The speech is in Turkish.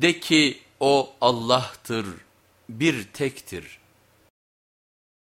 De ki o Allah'tır, bir tektir.